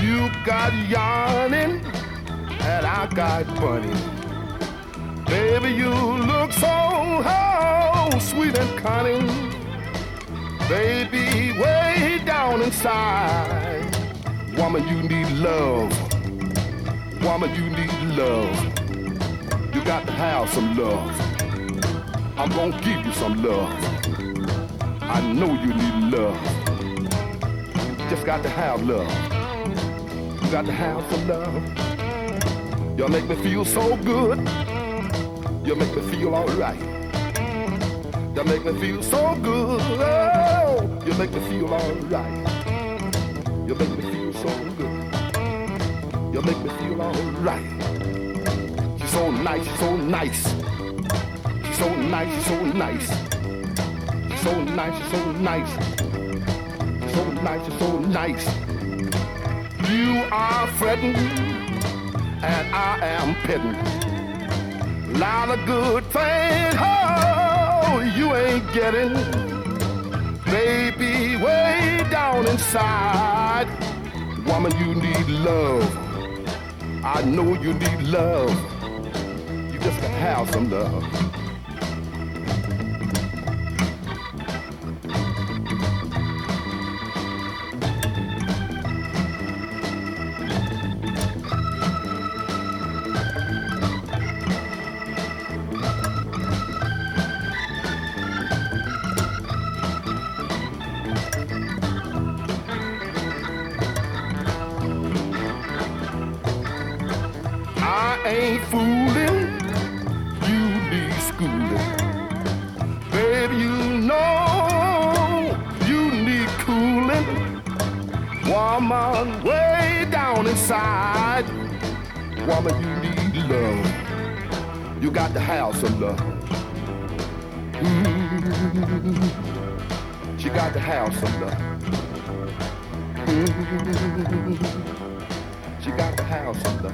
You got yarning, and I got bunny. Baby, you look so oh, sweet and cunning. Baby, way down inside. Woman, you need love. Woman, you need love. You got to have some love. I'm gonna give you some love. I know you need love. Just got to have love. You got to have some love. Y'all make me feel so good. You make me feel alright. You make me feel so good. Oh, you make me feel alright. You make me feel so good. You make me feel alright. She's so nice, she's so nice. So nice, so nice. So nice, so nice. So nice, so nice. You are fretting, and I am petting lot of good things. Oh, you ain't getting, baby, way down inside. Woman, you need love. I know you need love. You just gotta have some love. Ain't fooling. You need schooling. Baby, you know you need cooling. Woman, way down inside. Woman, you need love. You got to have some love. Mm. She got to have some love. Mm. She got the house on the